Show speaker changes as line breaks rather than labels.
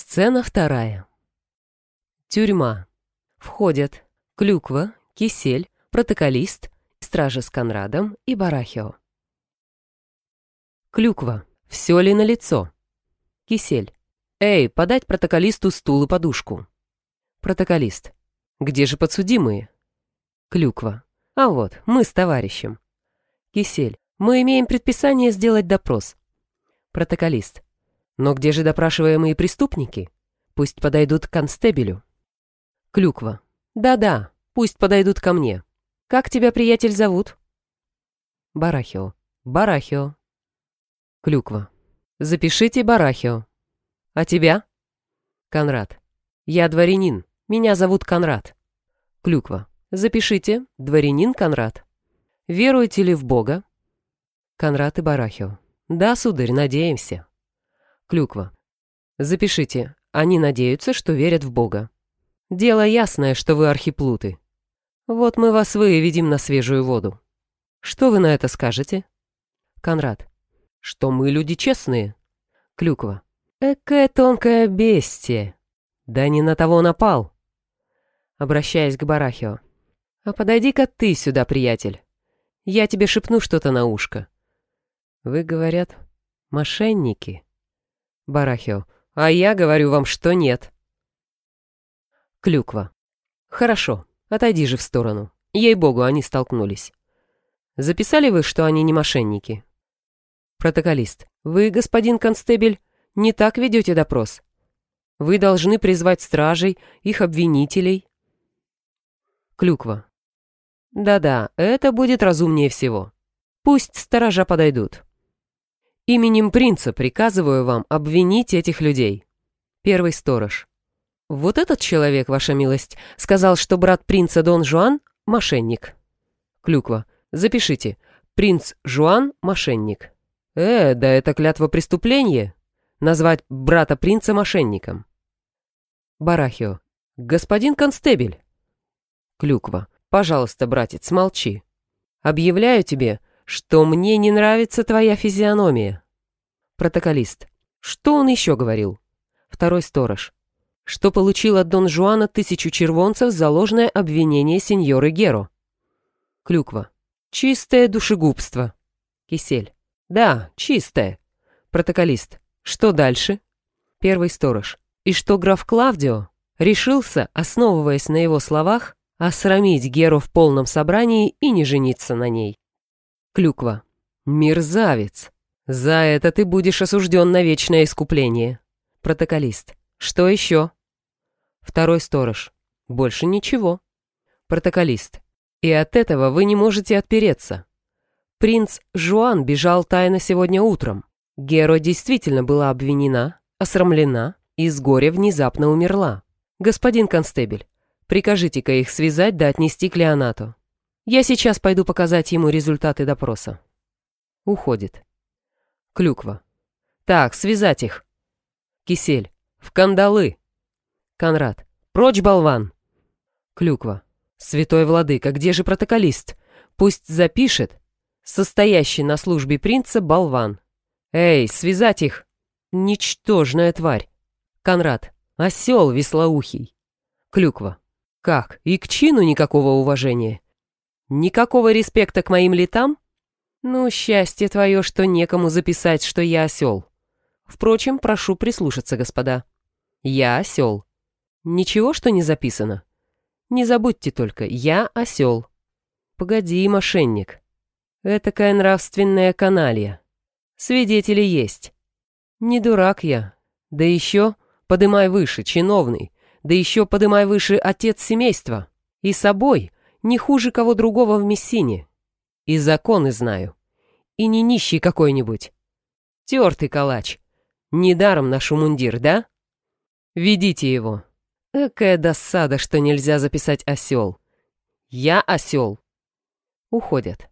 Сцена вторая. Тюрьма. Входят Клюква, Кисель, протоколист, стража с Конрадом и Барахио. Клюква. Все ли на лицо? Кисель. Эй, подать протоколисту стул и подушку. Протоколист. Где же подсудимые? Клюква. А вот, мы с товарищем. Кисель. Мы имеем предписание сделать допрос. Протоколист. Но где же допрашиваемые преступники? Пусть подойдут к констебелю. Клюква. Да-да, пусть подойдут ко мне. Как тебя, приятель, зовут? Барахио. Барахио. Клюква. Запишите Барахио. А тебя? Конрад. Я дворянин. Меня зовут Конрад. Клюква. Запишите. Дворянин Конрад. Веруете ли в Бога? Конрад и Барахио. Да, сударь, надеемся. Клюква. Запишите. Они надеются, что верят в Бога. Дело ясное, что вы архиплуты. Вот мы вас выведем на свежую воду. Что вы на это скажете? Конрад. Что мы люди честные. Клюква. Экая тонкая бестия. Да не на того напал. Обращаясь к Барахио. А подойди-ка ты сюда, приятель. Я тебе шепну что-то на ушко. Вы, говорят, мошенники. Барахио. А я говорю вам, что нет. Клюква. Хорошо, отойди же в сторону. Ей-богу, они столкнулись. Записали вы, что они не мошенники? Протоколист. Вы, господин констебель, не так ведете допрос. Вы должны призвать стражей, их обвинителей. Клюква. Да-да, это будет разумнее всего. Пусть сторожа подойдут. Именем принца приказываю вам обвинить этих людей. Первый сторож. Вот этот человек, ваша милость, сказал, что брат принца Дон Жуан – мошенник. Клюква. Запишите. Принц Жуан – мошенник. Э, да это клятва преступления. Назвать брата принца мошенником. Барахио. Господин констебель. Клюква. Пожалуйста, братец, молчи. Объявляю тебе, что мне не нравится твоя физиономия. Протоколист. Что он еще говорил? Второй сторож. Что получил от Дон Жуана тысячу червонцев за ложное обвинение сеньоры Геро. Клюква. Чистое душегубство. Кисель. Да, чистое. Протоколист. Что дальше? Первый сторож. И что граф Клавдио решился, основываясь на его словах, осрамить Геру в полном собрании и не жениться на ней. Клюква. Мерзавец. За это ты будешь осужден на вечное искупление. Протоколист. Что еще? Второй сторож. Больше ничего. Протоколист. И от этого вы не можете отпереться. Принц Жуан бежал тайно сегодня утром. Геро действительно была обвинена, осрамлена и с горя внезапно умерла. Господин констебель, прикажите-ка их связать да отнести к Леонату. Я сейчас пойду показать ему результаты допроса. Уходит. Клюква. Так, связать их. Кисель. В кандалы. Конрад. Прочь, болван. Клюква. Святой владыка, где же протоколист? Пусть запишет. Состоящий на службе принца болван. Эй, связать их. Ничтожная тварь. Конрад. Осел веслоухий. Клюква. Как? И к чину никакого уважения? Никакого респекта к моим летам? Ну, счастье твое, что некому записать, что я осел. Впрочем, прошу прислушаться, господа. Я осел. Ничего, что не записано. Не забудьте только, я осел. Погоди, мошенник. Этакая нравственная каналья. Свидетели есть. Не дурак я. Да еще подымай выше, чиновный. Да еще подымай выше отец семейства. И собой не хуже кого другого в Мессине. И законы знаю. И не нищий какой-нибудь. Тертый калач. Недаром наш мундир, да? Ведите его. Экая досада, что нельзя записать осел. Я осел. Уходят.